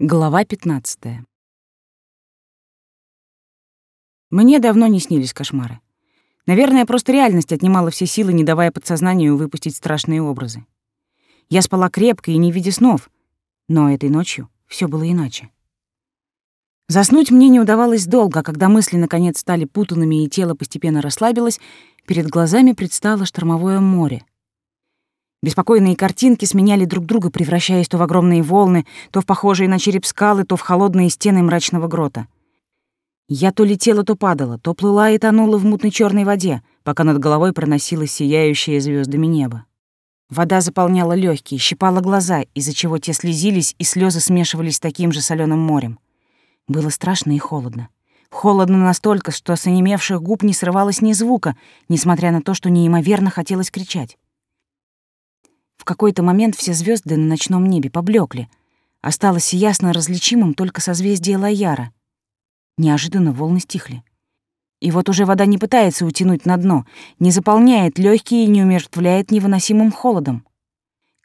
Глава 15. Мне давно не снились кошмары. Наверное, просто реальность отнимала все силы, не давая подсознанию выпустить страшные образы. Я спала крепко и не видя снов, но этой ночью все было иначе. Заснуть мне не удавалось долго, а когда мысли наконец стали путанными и тело постепенно расслабилось, перед глазами предстало штормовое море — Беспокойные картинки сменяли друг друга, превращаясь то в огромные волны, то в похожие на череп скалы, то в холодные стены мрачного грота. Я то летела, то падала, то плыла и тонула в мутной черной воде, пока над головой проносилось сияющее звездами небо. Вода заполняла легкие, щипала глаза, из-за чего те слезились, и слезы смешивались с таким же соленым морем. Было страшно и холодно. Холодно настолько, что с онемевших губ не срывалось ни звука, несмотря на то, что неимоверно хотелось кричать. Какой-то момент все звезды на ночном небе поблекли. Осталось ясно различимым только созвездие Лаяра. Неожиданно волны стихли. И вот уже вода не пытается утянуть на дно, не заполняет легкие и не умертвляет невыносимым холодом.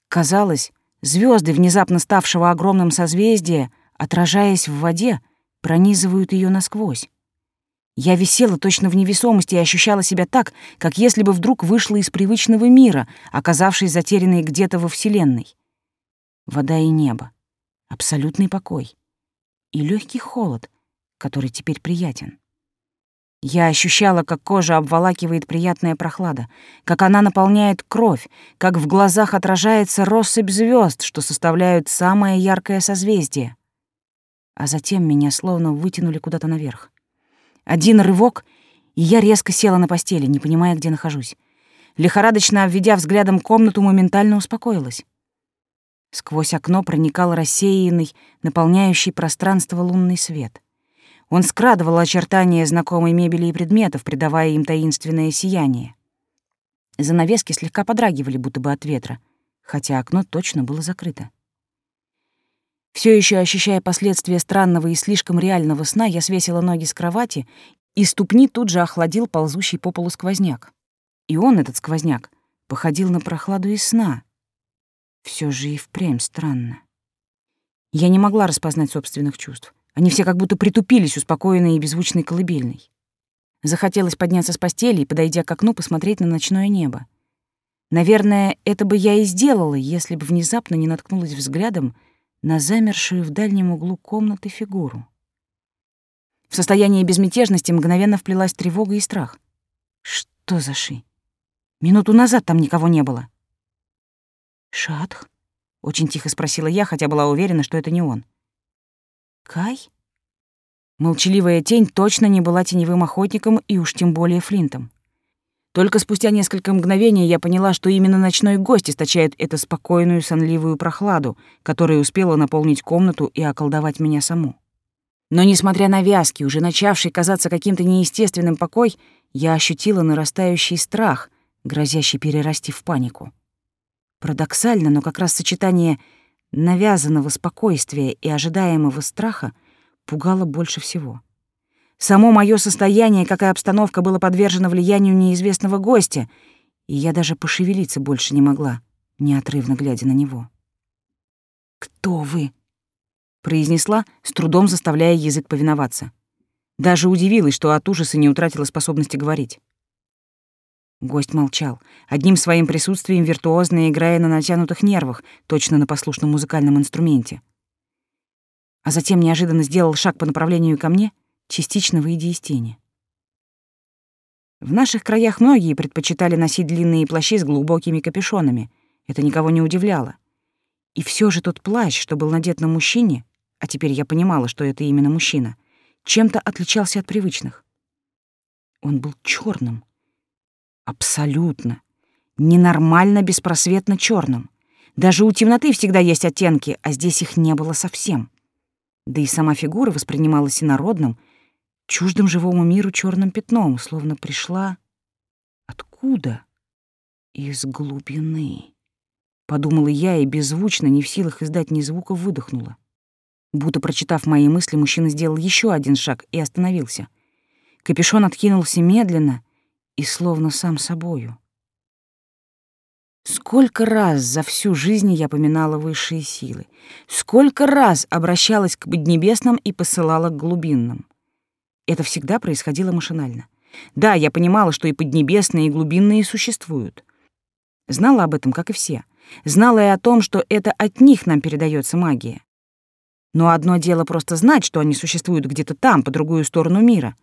Казалось, звезды внезапно ставшего огромным созвездия, отражаясь в воде, пронизывают ее насквозь. Я висела точно в невесомости и ощущала себя так, как если бы вдруг вышла из привычного мира, оказавшись затерянной где-то во Вселенной. Вода и небо, абсолютный покой и легкий холод, который теперь приятен. Я ощущала, как кожа обволакивает приятная прохлада, как она наполняет кровь, как в глазах отражается россыпь звезд, что составляют самое яркое созвездие. А затем меня словно вытянули куда-то наверх. Один рывок, и я резко села на постели, не понимая, где нахожусь. Лихорадочно обведя взглядом комнату, моментально успокоилась. Сквозь окно проникал рассеянный, наполняющий пространство лунный свет. Он скрадывал очертания знакомой мебели и предметов, придавая им таинственное сияние. Занавески слегка подрагивали, будто бы от ветра, хотя окно точно было закрыто. Все еще ощущая последствия странного и слишком реального сна, я свесила ноги с кровати, и ступни тут же охладил ползущий по полу сквозняк. И он, этот сквозняк, походил на прохладу из сна. Все же и впрямь странно. Я не могла распознать собственных чувств. Они все как будто притупились, успокоенные и беззвучной колыбельной. Захотелось подняться с постели и, подойдя к окну, посмотреть на ночное небо. Наверное, это бы я и сделала, если бы внезапно не наткнулась взглядом на замершую в дальнем углу комнаты фигуру. В состоянии безмятежности мгновенно вплелась тревога и страх. Что за ши? Минуту назад там никого не было. «Шатх?» — очень тихо спросила я, хотя была уверена, что это не он. «Кай?» Молчаливая тень точно не была теневым охотником и уж тем более Флинтом. Только спустя несколько мгновений я поняла, что именно ночной гость источает эту спокойную сонливую прохладу, которая успела наполнить комнату и околдовать меня саму. Но, несмотря на вязки, уже начавший казаться каким-то неестественным покой, я ощутила нарастающий страх, грозящий перерасти в панику. Парадоксально, но как раз сочетание навязанного спокойствия и ожидаемого страха пугало больше всего. Само мое состояние, как и обстановка, было подвержено влиянию неизвестного гостя, и я даже пошевелиться больше не могла, неотрывно глядя на него. «Кто вы?» — произнесла, с трудом заставляя язык повиноваться. Даже удивилась, что от ужаса не утратила способности говорить. Гость молчал, одним своим присутствием виртуозно играя на натянутых нервах, точно на послушном музыкальном инструменте. А затем неожиданно сделал шаг по направлению ко мне — частично выйдя из тени. В наших краях многие предпочитали носить длинные плащи с глубокими капюшонами. Это никого не удивляло. И все же тот плащ, что был надет на мужчине, а теперь я понимала, что это именно мужчина, чем-то отличался от привычных. Он был черным, Абсолютно. Ненормально беспросветно черным. Даже у темноты всегда есть оттенки, а здесь их не было совсем. Да и сама фигура воспринималась инородным — чуждым живому миру черным пятном, словно пришла... Откуда? Из глубины. Подумала я и беззвучно, не в силах издать ни звука, выдохнула. Будто прочитав мои мысли, мужчина сделал еще один шаг и остановился. Капюшон откинулся медленно и словно сам собою. Сколько раз за всю жизнь я поминала высшие силы, сколько раз обращалась к поднебесным и посылала к глубинным. Это всегда происходило машинально. Да, я понимала, что и поднебесные, и глубинные существуют. Знала об этом, как и все. Знала и о том, что это от них нам передается магия. Но одно дело просто знать, что они существуют где-то там, по другую сторону мира.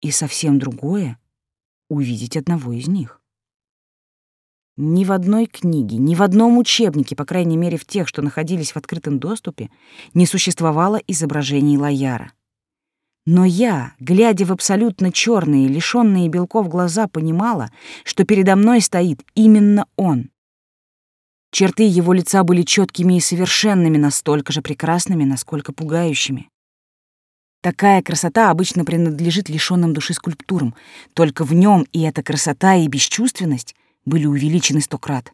И совсем другое — увидеть одного из них. Ни в одной книге, ни в одном учебнике, по крайней мере в тех, что находились в открытом доступе, не существовало изображений Лояра. Но я, глядя в абсолютно черные, лишённые белков глаза, понимала, что передо мной стоит именно он. Черты его лица были четкими и совершенными, настолько же прекрасными, насколько пугающими. Такая красота обычно принадлежит лишённым души скульптурам, только в нем и эта красота, и бесчувственность — были увеличены сто крат.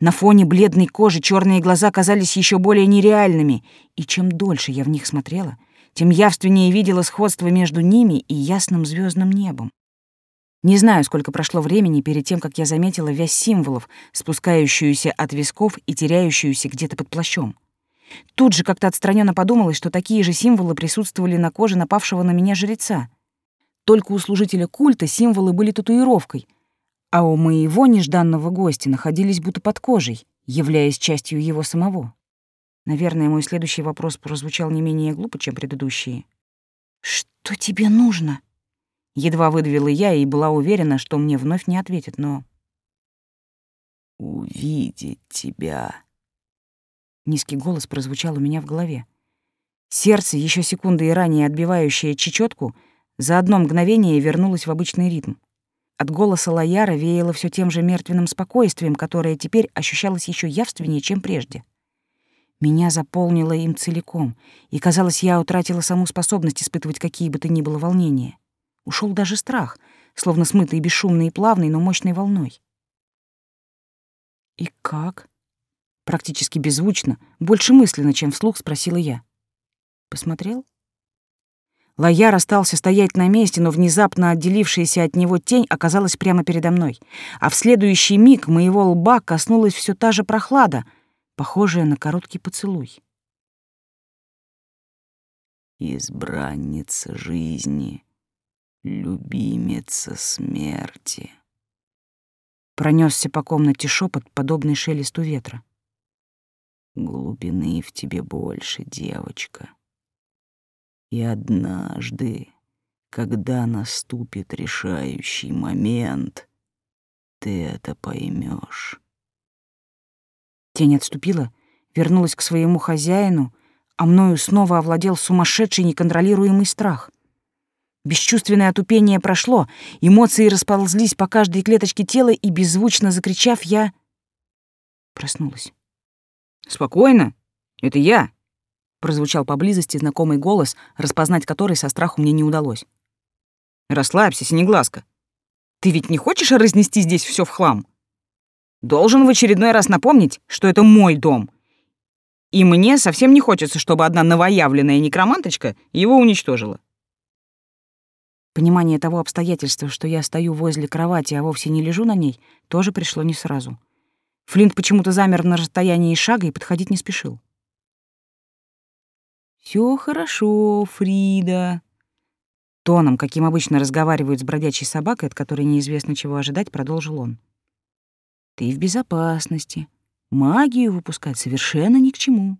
На фоне бледной кожи черные глаза казались еще более нереальными, и чем дольше я в них смотрела, тем явственнее видела сходство между ними и ясным звездным небом. Не знаю, сколько прошло времени перед тем, как я заметила вязь символов, спускающуюся от висков и теряющуюся где-то под плащом. Тут же как-то отстраненно подумалось, что такие же символы присутствовали на коже напавшего на меня жреца. Только у служителя культа символы были татуировкой, а у моего нежданного гостя находились будто под кожей, являясь частью его самого. Наверное, мой следующий вопрос прозвучал не менее глупо, чем предыдущие. «Что тебе нужно?» Едва выдавила я и была уверена, что мне вновь не ответят, но... «Увидеть тебя». Низкий голос прозвучал у меня в голове. Сердце, еще секунды и ранее отбивающее чечетку, за одно мгновение вернулось в обычный ритм. От голоса Лояра веяло все тем же мертвенным спокойствием, которое теперь ощущалось еще явственнее, чем прежде. Меня заполнило им целиком, и, казалось, я утратила саму способность испытывать какие бы то ни было волнения. Ушел даже страх, словно смытый бесшумной и плавной, но мощной волной. «И как?» Практически беззвучно, больше мысленно, чем вслух, спросила я. «Посмотрел?» Лояр остался стоять на месте, но внезапно отделившаяся от него тень оказалась прямо передо мной. А в следующий миг моего лба коснулась все та же прохлада, похожая на короткий поцелуй. «Избранница жизни, любимица смерти», Пронесся по комнате шепот, подобный шелесту ветра. «Глубины в тебе больше, девочка». И однажды, когда наступит решающий момент, ты это поймешь. Тень отступила, вернулась к своему хозяину, а мною снова овладел сумасшедший неконтролируемый страх. Бесчувственное отупение прошло, эмоции расползлись по каждой клеточке тела, и, беззвучно закричав, я проснулась. «Спокойно, это я!» прозвучал поблизости знакомый голос, распознать который со страху мне не удалось. «Расслабься, синеглазка. Ты ведь не хочешь разнести здесь все в хлам? Должен в очередной раз напомнить, что это мой дом. И мне совсем не хочется, чтобы одна новоявленная некроманточка его уничтожила». Понимание того обстоятельства, что я стою возле кровати, а вовсе не лежу на ней, тоже пришло не сразу. Флинт почему-то замер на расстоянии шага и подходить не спешил. Все хорошо, Фрида. Тоном, каким обычно разговаривают с бродячей собакой, от которой неизвестно чего ожидать, продолжил он. Ты в безопасности. Магию выпускать совершенно ни к чему.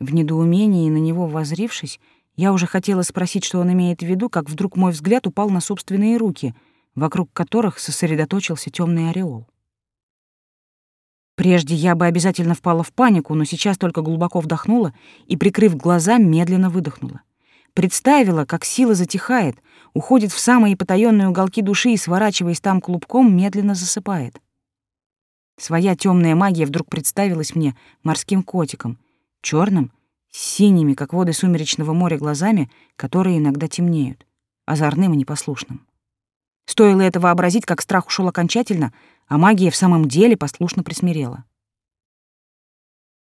В недоумении на него возрившись, я уже хотела спросить, что он имеет в виду, как вдруг мой взгляд упал на собственные руки, вокруг которых сосредоточился темный ореол. Прежде я бы обязательно впала в панику, но сейчас только глубоко вдохнула и, прикрыв глаза, медленно выдохнула. Представила, как сила затихает, уходит в самые потаённые уголки души и, сворачиваясь там клубком, медленно засыпает. Своя темная магия вдруг представилась мне морским котиком, черным, синими, как воды сумеречного моря, глазами, которые иногда темнеют, озорным и непослушным. Стоило это вообразить, как страх ушел окончательно, а магия в самом деле послушно присмирела.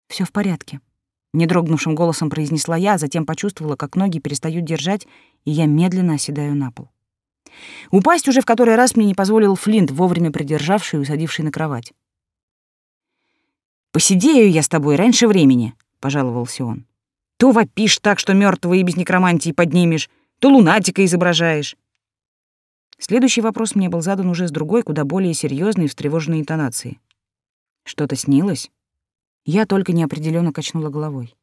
Все в порядке», — недрогнувшим голосом произнесла я, а затем почувствовала, как ноги перестают держать, и я медленно оседаю на пол. Упасть уже в который раз мне не позволил Флинт, вовремя придержавший и усадивший на кровать. «Посидею я с тобой раньше времени», — пожаловался он. «То вопишь так, что мертвого и без некромантии поднимешь, то лунатика изображаешь». Следующий вопрос мне был задан уже с другой, куда более серьезной и встревоженной интонацией. «Что-то снилось?» Я только неопределенно качнула головой.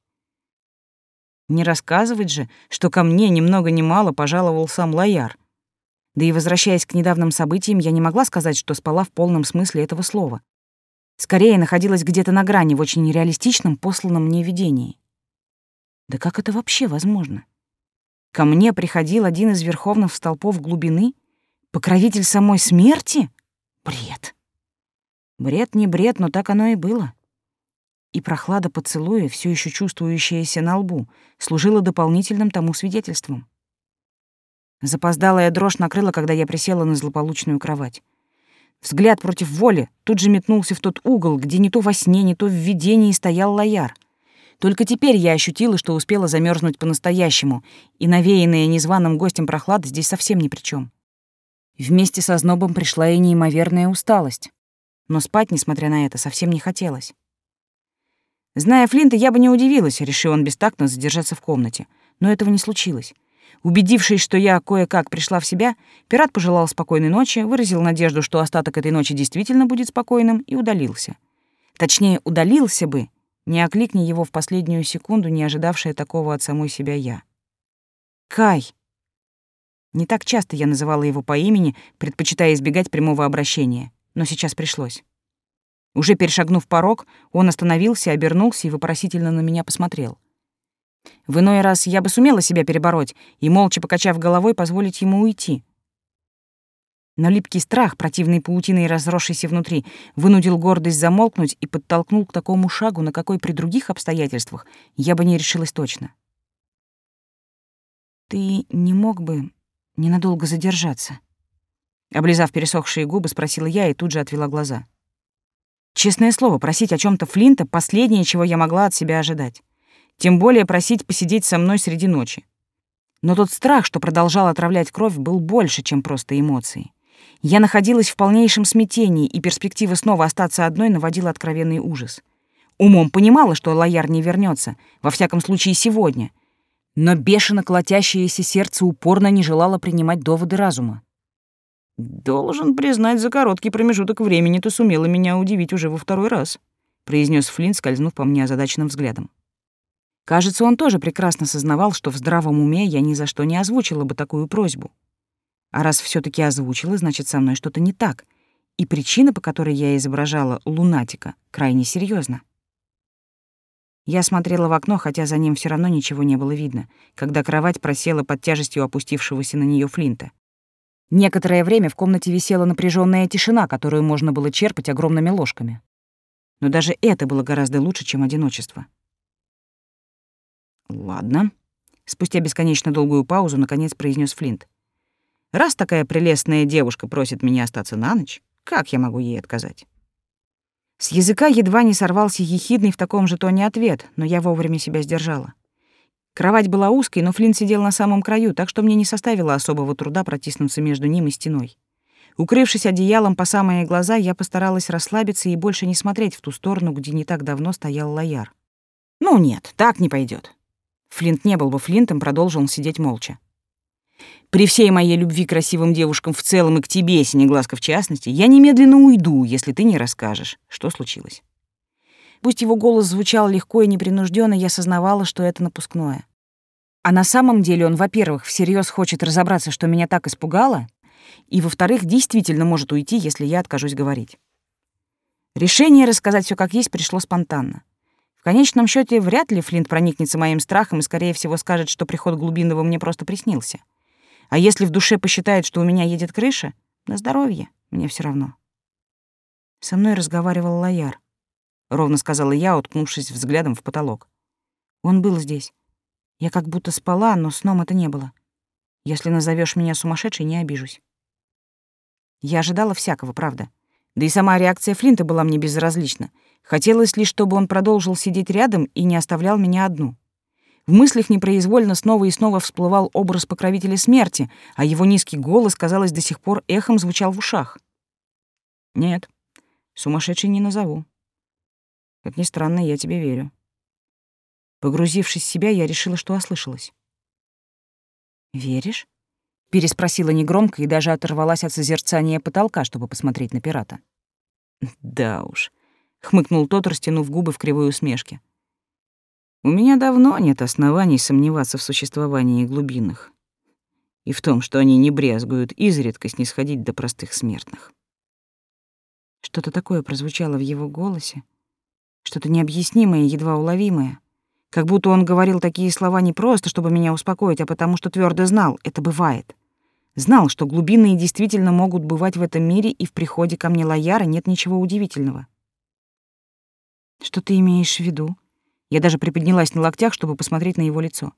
Не рассказывать же, что ко мне ни много ни мало пожаловал сам Лояр. Да и возвращаясь к недавним событиям, я не могла сказать, что спала в полном смысле этого слова. Скорее, находилась где-то на грани в очень реалистичном посланном мне видении. Да как это вообще возможно? Ко мне приходил один из верховных столпов глубины, покровитель самой смерти? Бред. Бред не бред, но так оно и было и прохлада поцелуя, все еще чувствующаяся на лбу, служила дополнительным тому свидетельством. Запоздалая дрожь накрыла, когда я присела на злополучную кровать. Взгляд против воли тут же метнулся в тот угол, где не то во сне, не то в видении стоял лояр. Только теперь я ощутила, что успела замерзнуть по-настоящему, и навеянная незваным гостем прохлада здесь совсем ни при чем. Вместе со знобом пришла и неимоверная усталость. Но спать, несмотря на это, совсем не хотелось. Зная Флинта, я бы не удивилась, решил он бестактно задержаться в комнате. Но этого не случилось. Убедившись, что я кое-как пришла в себя, пират пожелал спокойной ночи, выразил надежду, что остаток этой ночи действительно будет спокойным, и удалился. Точнее, удалился бы, не окликни его в последнюю секунду, не ожидавшая такого от самой себя я. Кай. Не так часто я называла его по имени, предпочитая избегать прямого обращения, но сейчас пришлось. Уже перешагнув порог, он остановился, обернулся и вопросительно на меня посмотрел. В иной раз я бы сумела себя перебороть и, молча покачав головой, позволить ему уйти. Но липкий страх, противной паутиной разросшийся внутри, вынудил гордость замолкнуть и подтолкнул к такому шагу, на какой при других обстоятельствах я бы не решилась точно. «Ты не мог бы ненадолго задержаться?» Облизав пересохшие губы, спросила я и тут же отвела глаза. Честное слово, просить о чем то Флинта — последнее, чего я могла от себя ожидать. Тем более просить посидеть со мной среди ночи. Но тот страх, что продолжал отравлять кровь, был больше, чем просто эмоции. Я находилась в полнейшем смятении, и перспектива снова остаться одной наводила откровенный ужас. Умом понимала, что Лояр не вернется, во всяком случае сегодня. Но бешено колотящееся сердце упорно не желало принимать доводы разума. «Должен признать, за короткий промежуток времени ты сумела меня удивить уже во второй раз», произнес Флинн, скользнув по мне озадаченным взглядом. Кажется, он тоже прекрасно сознавал, что в здравом уме я ни за что не озвучила бы такую просьбу. А раз все таки озвучила, значит, со мной что-то не так, и причина, по которой я изображала лунатика, крайне серьезна. Я смотрела в окно, хотя за ним все равно ничего не было видно, когда кровать просела под тяжестью опустившегося на нее Флинта. Некоторое время в комнате висела напряженная тишина, которую можно было черпать огромными ложками. Но даже это было гораздо лучше, чем одиночество. «Ладно», — спустя бесконечно долгую паузу наконец произнес Флинт. «Раз такая прелестная девушка просит меня остаться на ночь, как я могу ей отказать?» С языка едва не сорвался ехидный в таком же тоне ответ, но я вовремя себя сдержала. Кровать была узкой, но Флинн сидел на самом краю, так что мне не составило особого труда протиснуться между ним и стеной. Укрывшись одеялом по самые глаза, я постаралась расслабиться и больше не смотреть в ту сторону, где не так давно стоял Лояр. «Ну нет, так не пойдет. Флинт не был бы Флинтом, продолжил сидеть молча. «При всей моей любви к красивым девушкам в целом и к тебе, Синеглазка в частности, я немедленно уйду, если ты не расскажешь, что случилось». Пусть его голос звучал легко и непринужденно, я осознавала, что это напускное. А на самом деле он, во-первых, всерьез хочет разобраться, что меня так испугало, и, во-вторых, действительно может уйти, если я откажусь говорить. Решение рассказать все как есть пришло спонтанно. В конечном счете вряд ли Флинт проникнется моим страхом и, скорее всего, скажет, что приход Глубинного мне просто приснился. А если в душе посчитает, что у меня едет крыша, на здоровье, мне все равно. Со мной разговаривал Лояр ровно сказала я, уткнувшись взглядом в потолок. Он был здесь. Я как будто спала, но сном это не было. Если назовешь меня сумасшедшей, не обижусь. Я ожидала всякого, правда. Да и сама реакция Флинта была мне безразлична. Хотелось лишь, чтобы он продолжил сидеть рядом и не оставлял меня одну. В мыслях непроизвольно снова и снова всплывал образ покровителя смерти, а его низкий голос, казалось, до сих пор эхом звучал в ушах. Нет, сумасшедший не назову. Как ни странно, я тебе верю. Погрузившись в себя, я решила, что ослышалась. «Веришь?» — переспросила негромко и даже оторвалась от созерцания потолка, чтобы посмотреть на пирата. «Да уж», — хмыкнул тот, растянув губы в кривой усмешке. «У меня давно нет оснований сомневаться в существовании глубинных и в том, что они не брезгуют изредка снисходить до простых смертных». Что-то такое прозвучало в его голосе, что-то необъяснимое, едва уловимое. Как будто он говорил такие слова не просто, чтобы меня успокоить, а потому что твердо знал, это бывает. Знал, что глубинные действительно могут бывать в этом мире, и в приходе ко мне Лояра нет ничего удивительного. Что ты имеешь в виду? Я даже приподнялась на локтях, чтобы посмотреть на его лицо.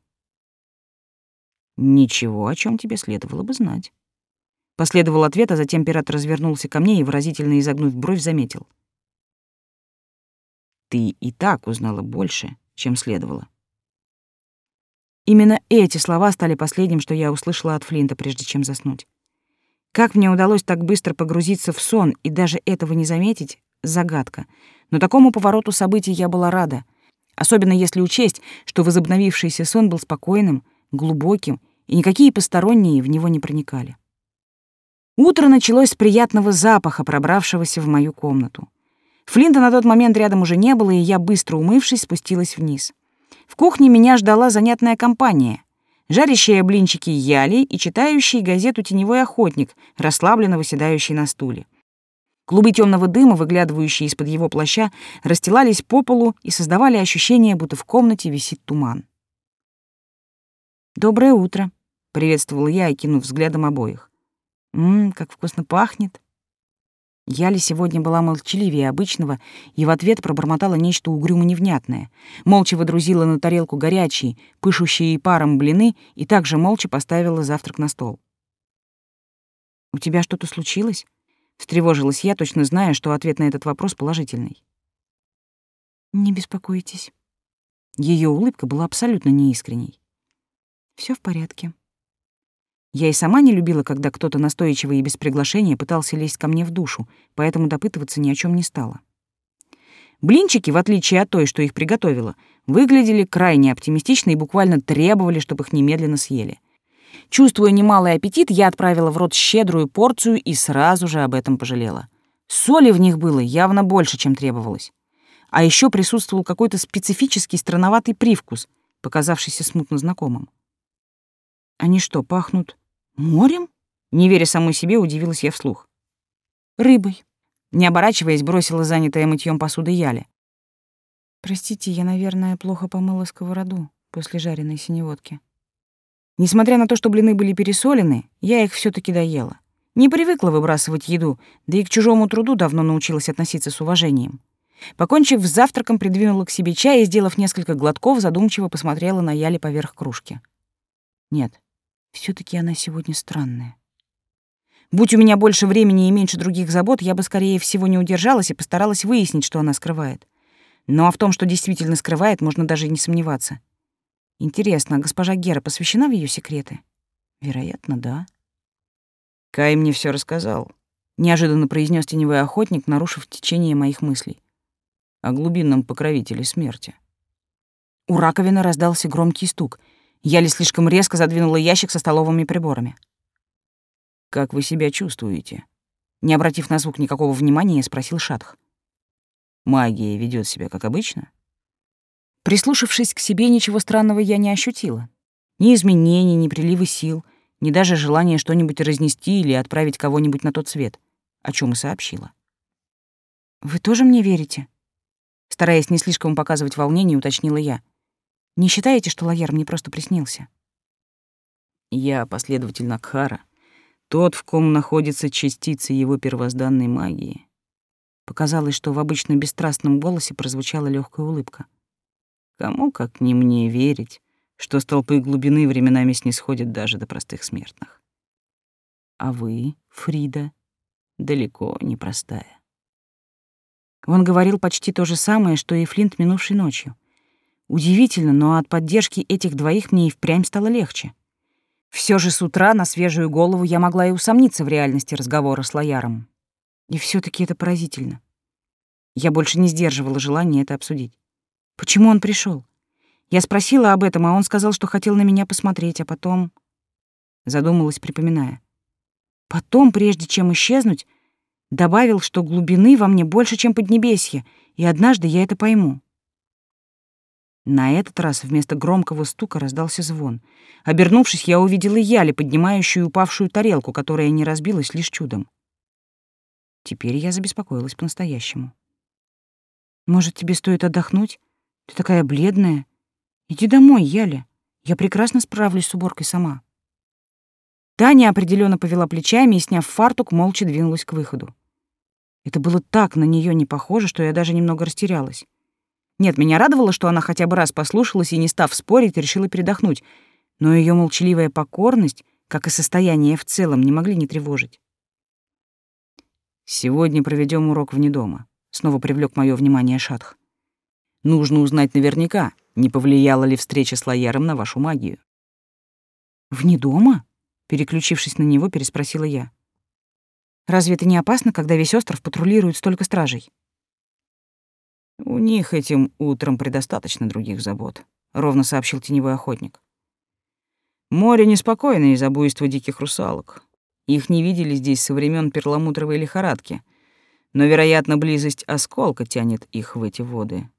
Ничего, о чем тебе следовало бы знать. Последовал ответ, а затем пират развернулся ко мне и, выразительно изогнув бровь, заметил. Ты и так узнала больше, чем следовало. Именно эти слова стали последним, что я услышала от Флинта, прежде чем заснуть. Как мне удалось так быстро погрузиться в сон и даже этого не заметить — загадка. Но такому повороту событий я была рада, особенно если учесть, что возобновившийся сон был спокойным, глубоким, и никакие посторонние в него не проникали. Утро началось с приятного запаха, пробравшегося в мою комнату. Флинта на тот момент рядом уже не было, и я, быстро умывшись, спустилась вниз. В кухне меня ждала занятная компания. Жарящие блинчики Яли и читающий газету «Теневой охотник», расслабленно выседающий на стуле. Клубы темного дыма, выглядывающие из-под его плаща, расстилались по полу и создавали ощущение, будто в комнате висит туман. «Доброе утро», — приветствовала я, окинув взглядом обоих. «Ммм, как вкусно пахнет». Яли сегодня была молчаливее обычного и в ответ пробормотала нечто угрюмо-невнятное. Молча водрузила на тарелку горячие, пышущие паром блины и также молча поставила завтрак на стол. «У тебя что-то случилось?» — встревожилась я, точно зная, что ответ на этот вопрос положительный. «Не беспокойтесь». Ее улыбка была абсолютно неискренней. Все в порядке», я и сама не любила, когда кто-то настойчиво и без приглашения пытался лезть ко мне в душу, поэтому допытываться ни о чем не стала. Блинчики, в отличие от той, что их приготовила, выглядели крайне оптимистично и буквально требовали, чтобы их немедленно съели. Чувствуя немалый аппетит, я отправила в рот щедрую порцию и сразу же об этом пожалела. Соли в них было явно больше, чем требовалось. А еще присутствовал какой-то специфический странноватый привкус, показавшийся смутно знакомым. Они что, пахнут Морем? Не веря самой себе, удивилась я вслух. Рыбой. Не оборачиваясь, бросила занятая мытьем посуды Яли. Простите, я, наверное, плохо помыла сковороду после жареной синеводки. Несмотря на то, что блины были пересолены, я их все таки доела. Не привыкла выбрасывать еду, да и к чужому труду давно научилась относиться с уважением. Покончив с завтраком, придвинула к себе чай и, сделав несколько глотков, задумчиво посмотрела на Яли поверх кружки. Нет, все таки она сегодня странная. Будь у меня больше времени и меньше других забот, я бы, скорее всего, не удержалась и постаралась выяснить, что она скрывает. Но а в том, что действительно скрывает, можно даже и не сомневаться. Интересно, а госпожа Гера посвящена в ее секреты? Вероятно, да. Кай мне все рассказал. Неожиданно произнес теневой охотник, нарушив течение моих мыслей. О глубинном покровителе смерти. У раковины раздался громкий стук — я ли слишком резко задвинула ящик со столовыми приборами. «Как вы себя чувствуете?» Не обратив на звук никакого внимания, спросил Шатх. «Магия ведет себя как обычно?» Прислушавшись к себе, ничего странного я не ощутила. Ни изменений, ни прилива сил, ни даже желания что-нибудь разнести или отправить кого-нибудь на тот свет, о чем и сообщила. «Вы тоже мне верите?» Стараясь не слишком показывать волнение, уточнила я. Не считаете, что Лояр мне просто приснился? Я последователь Накхара, тот, в ком находится частица его первозданной магии. Показалось, что в обычно бесстрастном голосе прозвучала легкая улыбка. Кому, как не мне, верить, что столпы глубины временами снисходят даже до простых смертных. А вы, Фрида, далеко не простая. Он говорил почти то же самое, что и Флинт минувшей ночью — Удивительно, но от поддержки этих двоих мне и впрямь стало легче. Все же с утра на свежую голову я могла и усомниться в реальности разговора с Лояром. И все таки это поразительно. Я больше не сдерживала желания это обсудить. Почему он пришел? Я спросила об этом, а он сказал, что хотел на меня посмотреть, а потом... Задумалась, припоминая. Потом, прежде чем исчезнуть, добавил, что глубины во мне больше, чем поднебесье, и однажды я это пойму. На этот раз вместо громкого стука раздался звон. Обернувшись, я увидела Яли, поднимающую упавшую тарелку, которая не разбилась лишь чудом. Теперь я забеспокоилась по-настоящему. «Может, тебе стоит отдохнуть? Ты такая бледная. Иди домой, Яля. Я прекрасно справлюсь с уборкой сама». Таня определенно повела плечами и, сняв фартук, молча двинулась к выходу. Это было так на нее не похоже, что я даже немного растерялась. Нет, меня радовало, что она хотя бы раз послушалась и, не став спорить, решила передохнуть, но ее молчаливая покорность, как и состояние в целом, не могли не тревожить. «Сегодня проведем урок вне дома», — снова привлек мое внимание Шатх. «Нужно узнать наверняка, не повлияла ли встреча с Лояром на вашу магию». «Вне дома?» — переключившись на него, переспросила я. «Разве это не опасно, когда весь остров патрулирует столько стражей?» У них этим утром предостаточно других забот, ровно сообщил теневой охотник. Море неспокойно из-за буйства диких русалок. Их не видели здесь со времен перламутровой лихорадки, но, вероятно, близость осколка тянет их в эти воды.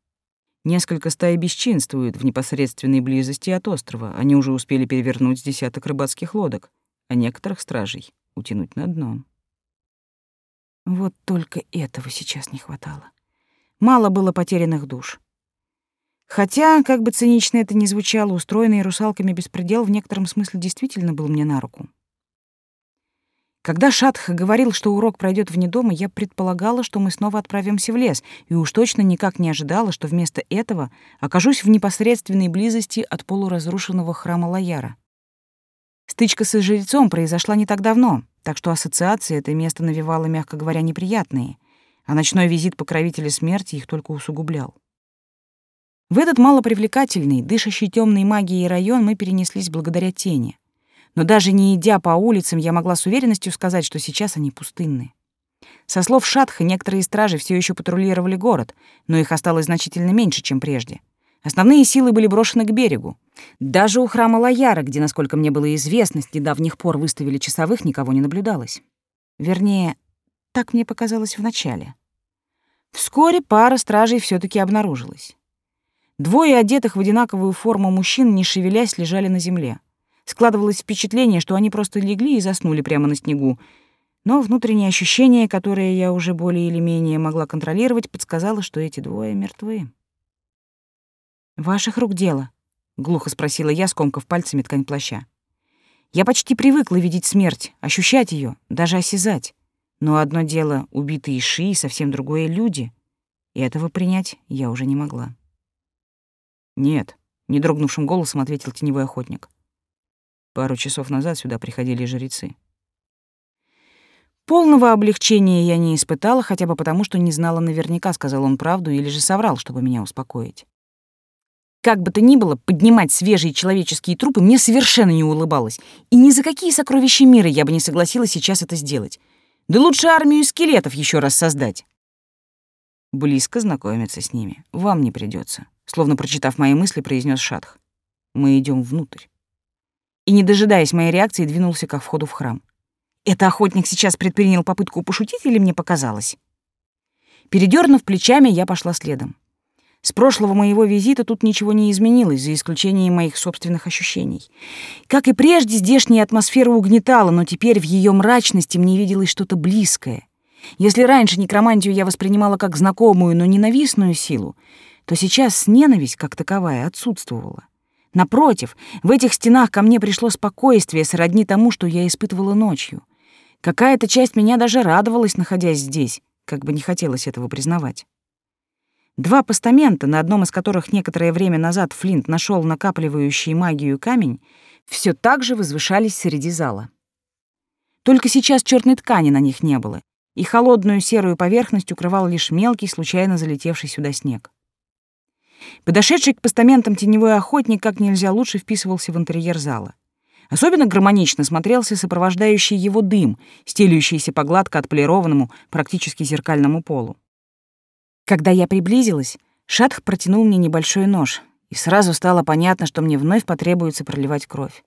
Несколько стай бесчинствуют в непосредственной близости от острова. Они уже успели перевернуть десяток рыбацких лодок, а некоторых стражей утянуть на дно. Вот только этого сейчас не хватало мало было потерянных душ. Хотя, как бы цинично это ни звучало, устроенный русалками беспредел в некотором смысле действительно был мне на руку. Когда Шатха говорил, что урок пройдет вне дома, я предполагала, что мы снова отправимся в лес, и уж точно никак не ожидала, что вместо этого окажусь в непосредственной близости от полуразрушенного храма Лаяра. Стычка с жрецом произошла не так давно, так что ассоциации это место навевало, мягко говоря, неприятные — а ночной визит покровителя смерти их только усугублял. В этот малопривлекательный, дышащий темной магией район мы перенеслись благодаря тени. Но даже не идя по улицам, я могла с уверенностью сказать, что сейчас они пустынны. Со слов Шатха, некоторые стражи все еще патрулировали город, но их осталось значительно меньше, чем прежде. Основные силы были брошены к берегу. Даже у храма Лаяра, где, насколько мне было известно, с недавних пор выставили часовых, никого не наблюдалось. Вернее, так мне показалось вначале. Вскоре пара стражей все таки обнаружилась. Двое одетых в одинаковую форму мужчин, не шевелясь, лежали на земле. Складывалось впечатление, что они просто легли и заснули прямо на снегу, но внутреннее ощущение, которое я уже более или менее могла контролировать, подсказало, что эти двое мертвы. «Ваших рук дело?» — глухо спросила я, скомкав пальцами ткань плаща. Я почти привыкла видеть смерть, ощущать ее, даже осязать. Но одно дело — убитые ши, совсем другое — люди. И этого принять я уже не могла. «Нет», — не дрогнувшим голосом ответил теневой охотник. Пару часов назад сюда приходили жрецы. Полного облегчения я не испытала, хотя бы потому, что не знала наверняка, сказал он правду или же соврал, чтобы меня успокоить. Как бы то ни было, поднимать свежие человеческие трупы мне совершенно не улыбалось, и ни за какие сокровища мира я бы не согласилась сейчас это сделать. Да лучше армию скелетов еще раз создать. Близко знакомиться с ними вам не придется, словно прочитав мои мысли, произнес Шатх. Мы идем внутрь. И, не дожидаясь моей реакции, двинулся ко входу в храм. Это охотник сейчас предпринял попытку пошутить или мне показалось? Передернув плечами, я пошла следом. С прошлого моего визита тут ничего не изменилось, за исключением моих собственных ощущений. Как и прежде, здешняя атмосфера угнетала, но теперь в ее мрачности мне виделось что-то близкое. Если раньше некромантию я воспринимала как знакомую, но ненавистную силу, то сейчас ненависть, как таковая, отсутствовала. Напротив, в этих стенах ко мне пришло спокойствие, сродни тому, что я испытывала ночью. Какая-то часть меня даже радовалась, находясь здесь, как бы не хотелось этого признавать. Два постамента, на одном из которых некоторое время назад Флинт нашел накапливающий магию камень, все так же возвышались среди зала. Только сейчас черной ткани на них не было, и холодную серую поверхность укрывал лишь мелкий, случайно залетевший сюда снег. Подошедший к постаментам теневой охотник как нельзя лучше вписывался в интерьер зала. Особенно гармонично смотрелся сопровождающий его дым, стелющийся по гладко отполированному, практически зеркальному полу. Когда я приблизилась, Шатх протянул мне небольшой нож, и сразу стало понятно, что мне вновь потребуется проливать кровь.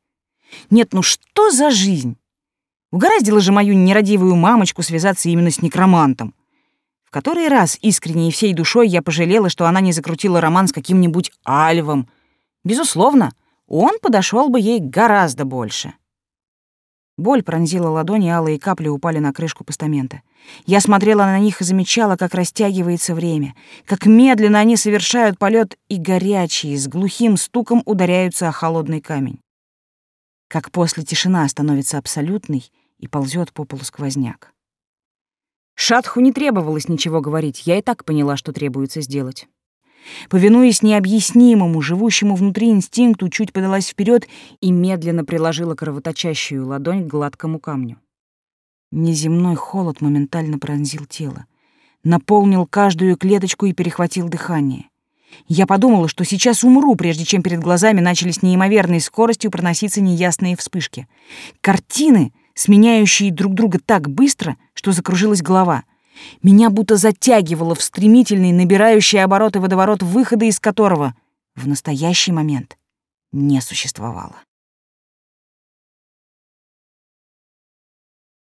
Нет, ну что за жизнь? Угораздило же мою нерадивую мамочку связаться именно с некромантом. В который раз искренне и всей душой я пожалела, что она не закрутила роман с каким-нибудь Альвом. Безусловно, он подошел бы ей гораздо больше. Боль пронзила ладони, алые капли упали на крышку постамента. Я смотрела на них и замечала, как растягивается время, как медленно они совершают полет и горячие, с глухим стуком ударяются о холодный камень. Как после тишина становится абсолютной и ползет по полу сквозняк. Шатху не требовалось ничего говорить, я и так поняла, что требуется сделать. Повинуясь необъяснимому, живущему внутри инстинкту, чуть подалась вперед и медленно приложила кровоточащую ладонь к гладкому камню. Неземной холод моментально пронзил тело, наполнил каждую клеточку и перехватил дыхание. Я подумала, что сейчас умру, прежде чем перед глазами начали с неимоверной скоростью проноситься неясные вспышки. Картины, сменяющие друг друга так быстро, что закружилась голова. Меня будто затягивало в стремительный, набирающий обороты водоворот, выхода из которого в настоящий момент не существовало.